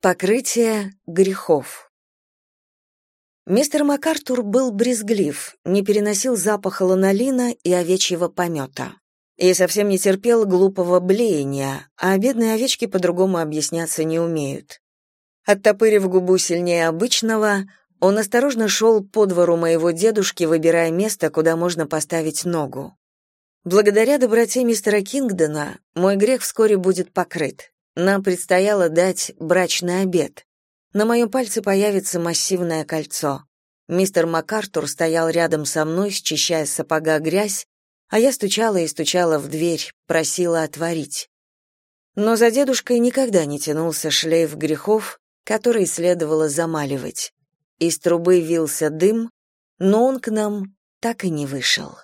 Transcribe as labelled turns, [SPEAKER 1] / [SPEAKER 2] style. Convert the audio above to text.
[SPEAKER 1] Покрытие грехов. Мистер МакАртур был брезглив, не переносил запаха ланолина и овечьего помета. И совсем не терпел глупого блеяния, а бедные овечки по-другому объясняться не умеют. Оттопырив губу сильнее обычного, он осторожно шел по двору моего дедушки, выбирая место, куда можно поставить ногу. Благодаря доброте мистера Кингдона мой грех вскоре будет покрыт. Нам предстояло дать брачный обед. На моем пальце появится массивное кольцо. Мистер МакАртур стоял рядом со мной, счищая с сапога грязь, а я стучала и стучала в дверь, просила отворить. Но за дедушкой никогда не тянулся шлейф грехов, который следовало замаливать. Из трубы вился дым, но он к нам так и не вышел.